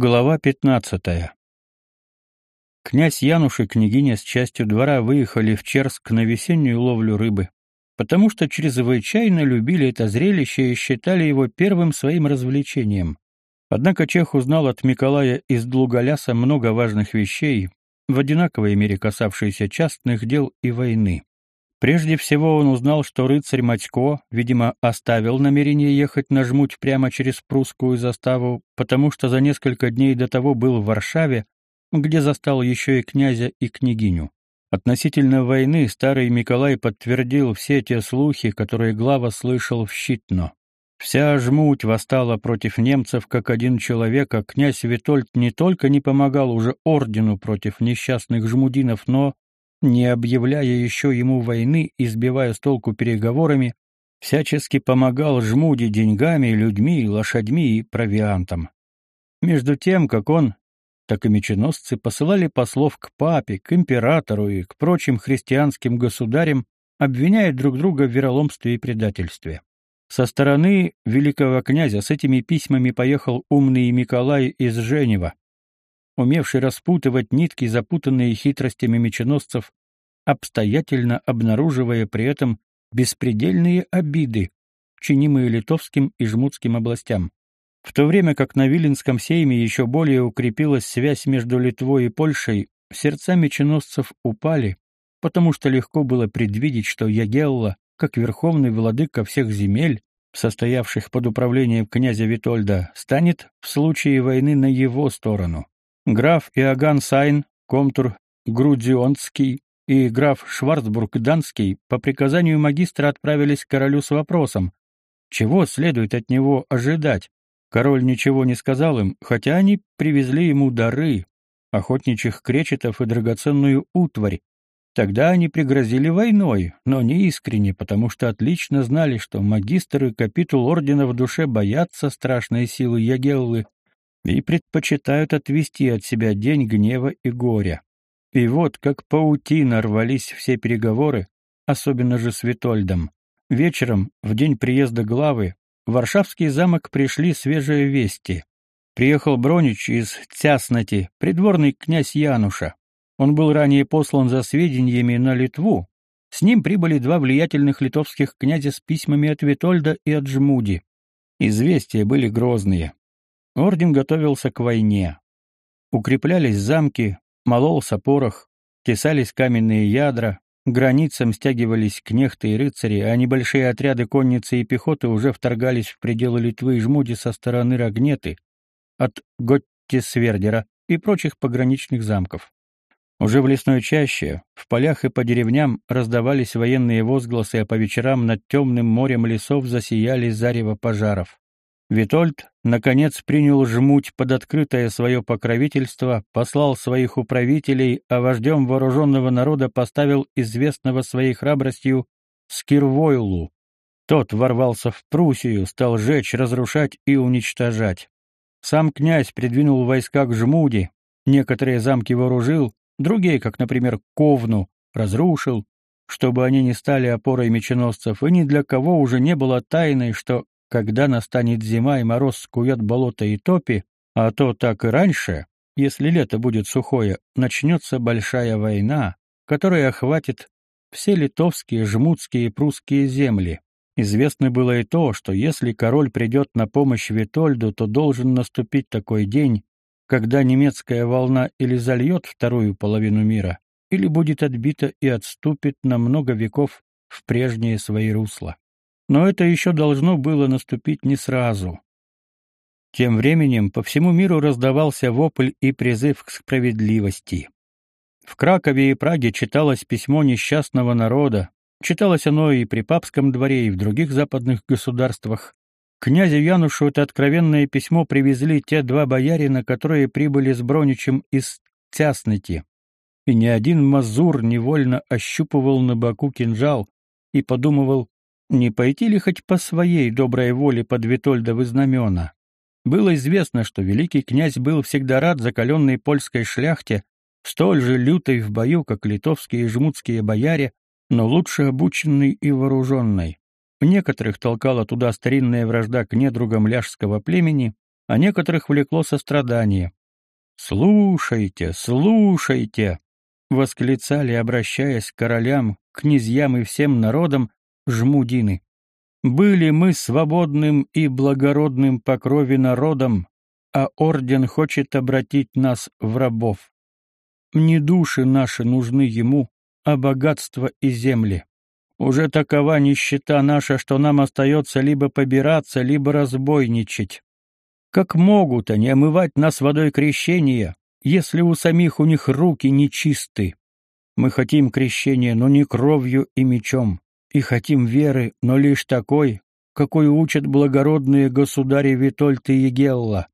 Глава пятнадцатая. Князь Януш и княгиня с частью двора выехали в Черск на весеннюю ловлю рыбы, потому что чрезвычайно любили это зрелище и считали его первым своим развлечением. Однако Чех узнал от Миколая из Длуголяса много важных вещей, в одинаковой мере касавшиеся частных дел и войны. Прежде всего он узнал, что рыцарь Матько, видимо, оставил намерение ехать на жмуть прямо через прусскую заставу, потому что за несколько дней до того был в Варшаве, где застал еще и князя и княгиню. Относительно войны старый Николай подтвердил все те слухи, которые глава слышал в Щитно. Вся жмуть восстала против немцев как один человек, а князь Витольд не только не помогал уже ордену против несчастных жмудинов, но не объявляя еще ему войны и сбивая с толку переговорами, всячески помогал Жмуде деньгами, людьми, лошадьми и провиантом. Между тем, как он, так и меченосцы посылали послов к папе, к императору и к прочим христианским государям, обвиняя друг друга в вероломстве и предательстве. Со стороны великого князя с этими письмами поехал умный Николай из Женева, умевший распутывать нитки, запутанные хитростями меченосцев, обстоятельно обнаруживая при этом беспредельные обиды, чинимые литовским и жмутским областям. В то время как на Виленском сейме еще более укрепилась связь между Литвой и Польшей, сердца меченосцев упали, потому что легко было предвидеть, что Ягелла, как верховный владыка всех земель, состоявших под управлением князя Витольда, станет в случае войны на его сторону. Граф Иоганн Сайн, комтур Грудзионский и граф Шварцбург, гданский по приказанию магистра отправились к королю с вопросом, чего следует от него ожидать. Король ничего не сказал им, хотя они привезли ему дары, охотничьих кречетов и драгоценную утварь. Тогда они пригрозили войной, но не искренне, потому что отлично знали, что магистр и капитул ордена в душе боятся страшной силы Ягеллы и предпочитают отвести от себя день гнева и горя. И вот, как паутина рвались все переговоры, особенно же с Витольдом. Вечером, в день приезда главы, в Варшавский замок пришли свежие вести. Приехал Бронич из Цяснати, придворный князь Януша. Он был ранее послан за сведениями на Литву. С ним прибыли два влиятельных литовских князя с письмами от Витольда и от Жмуди. Известия были грозные. Орден готовился к войне. Укреплялись замки, мололся порох, тесались каменные ядра, к границам стягивались кнехты и рыцари, а небольшие отряды конницы и пехоты уже вторгались в пределы Литвы и Жмуди со стороны Рогнеты, от Готтисвердера и прочих пограничных замков. Уже в лесной чаще, в полях и по деревням раздавались военные возгласы, а по вечерам над темным морем лесов засияли зарево пожаров. Витольд, наконец, принял жмуть под открытое свое покровительство, послал своих управителей, а вождем вооруженного народа поставил известного своей храбростью Скирвойлу. Тот ворвался в Пруссию, стал жечь, разрушать и уничтожать. Сам князь придвинул войска к Жмуди, некоторые замки вооружил, другие, как, например, Ковну, разрушил, чтобы они не стали опорой меченосцев, и ни для кого уже не было тайной, что когда настанет зима и мороз скует болото и топи, а то так и раньше, если лето будет сухое, начнется большая война, которая охватит все литовские, жмутские и прусские земли. Известно было и то, что если король придет на помощь Витольду, то должен наступить такой день, когда немецкая волна или зальет вторую половину мира, или будет отбита и отступит на много веков в прежние свои русла. Но это еще должно было наступить не сразу. Тем временем по всему миру раздавался вопль и призыв к справедливости. В Кракове и Праге читалось письмо несчастного народа, читалось оно и при папском дворе, и в других западных государствах. Князю Янушу это откровенное письмо привезли те два боярина, которые прибыли с Броничем из Тяснати. И ни один мазур невольно ощупывал на боку кинжал и подумывал, не пойти ли хоть по своей доброй воле под Витольдовы знамена? Было известно, что великий князь был всегда рад закаленной польской шляхте, столь же лютой в бою, как литовские и жмутские бояре, но лучше обученной и вооруженной. Некоторых толкала туда старинная вражда к недругам ляжского племени, а некоторых влекло сострадание. «Слушайте, слушайте!» — восклицали, обращаясь к королям, князьям и всем народам, жмудины. «Были мы свободным и благородным по крови народом, а орден хочет обратить нас в рабов. Не души наши нужны ему, а богатство и земли. Уже такова нищета наша, что нам остается либо побираться, либо разбойничать. Как могут они омывать нас водой крещения, если у самих у них руки нечисты? Мы хотим крещения, но не кровью и мечом, и хотим веры, но лишь такой, какой учат благородные государи Витольд и Егелла.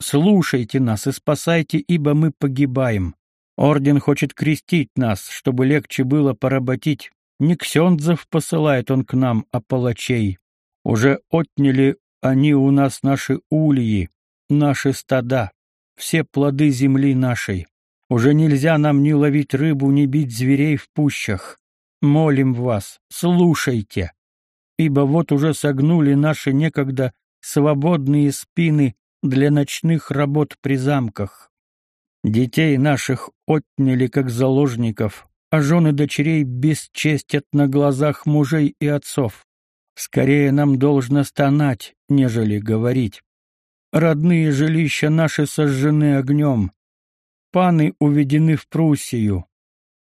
Слушайте нас и спасайте, ибо мы погибаем. Орден хочет крестить нас, чтобы легче было поработить. Не ксензов посылает он к нам, а палачей. Уже отняли они у нас наши ульи, наши стада, все плоды земли нашей. Уже нельзя нам ни ловить рыбу, ни бить зверей в пущах. Молим вас, слушайте, ибо вот уже согнули наши некогда свободные спины для ночных работ при замках. Детей наших отняли как заложников, а жены дочерей бесчестят на глазах мужей и отцов. Скорее нам должно стонать, нежели говорить. Родные жилища наши сожжены огнем. Паны уведены в Пруссию.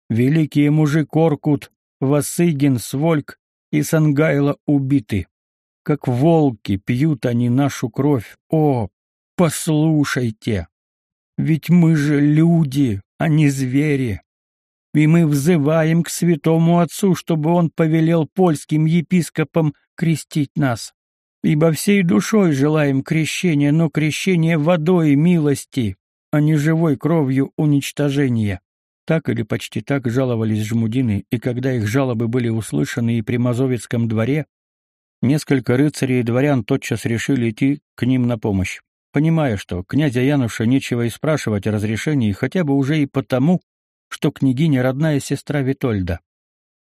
Великие мужи Коркут, Васыгин, Свольк и Сангайло убиты. Как волки пьют они нашу кровь. О, Послушайте, ведь мы же люди, а не звери. И мы взываем к святому отцу, чтобы он повелел польским епископам крестить нас. Ибо всей душой желаем крещения, но крещение водой милости, а не живой кровью уничтожения. Так или почти так жаловались жмудины, и когда их жалобы были услышаны и при Мазовецком дворе, несколько рыцарей и дворян тотчас решили идти к ним на помощь понимая, что князя Януша нечего и спрашивать о разрешении, хотя бы уже и потому, что княгиня родная сестра Витольда.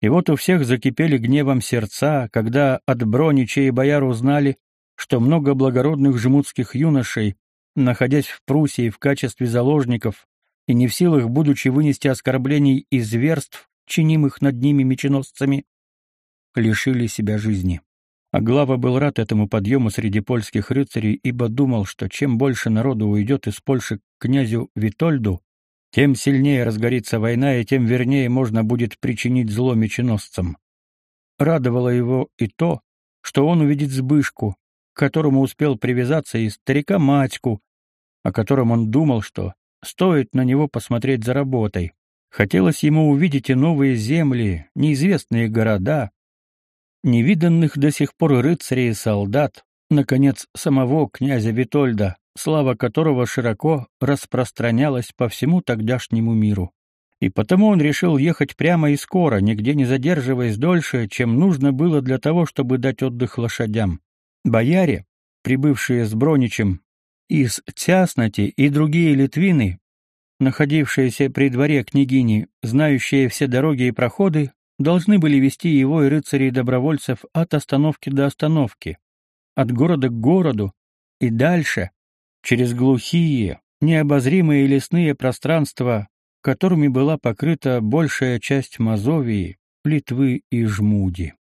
И вот у всех закипели гневом сердца, когда от Бронича и бояр узнали, что много благородных жмутских юношей, находясь в Пруссии в качестве заложников и не в силах, будучи вынести оскорблений и зверств, чинимых над ними меченосцами, лишили себя жизни. А Глава был рад этому подъему среди польских рыцарей, ибо думал, что чем больше народу уйдет из Польши к князю Витольду, тем сильнее разгорится война, и тем вернее можно будет причинить зло меченосцам. Радовало его и то, что он увидит Збышку, к которому успел привязаться, и старика Матьку, о котором он думал, что стоит на него посмотреть за работой. Хотелось ему увидеть и новые земли, неизвестные города, невиданных до сих пор рыцарей и солдат, наконец, самого князя Витольда, слава которого широко распространялась по всему тогдашнему миру. И потому он решил ехать прямо и скоро, нигде не задерживаясь дольше, чем нужно было для того, чтобы дать отдых лошадям. Бояре, прибывшие с Броничем из Тясноти и другие литвины, находившиеся при дворе княгини, знающие все дороги и проходы, должны были вести его и рыцарей добровольцев от остановки до остановки, от города к городу и дальше, через глухие, необозримые лесные пространства, которыми была покрыта большая часть Мазовии, Литвы и Жмуди.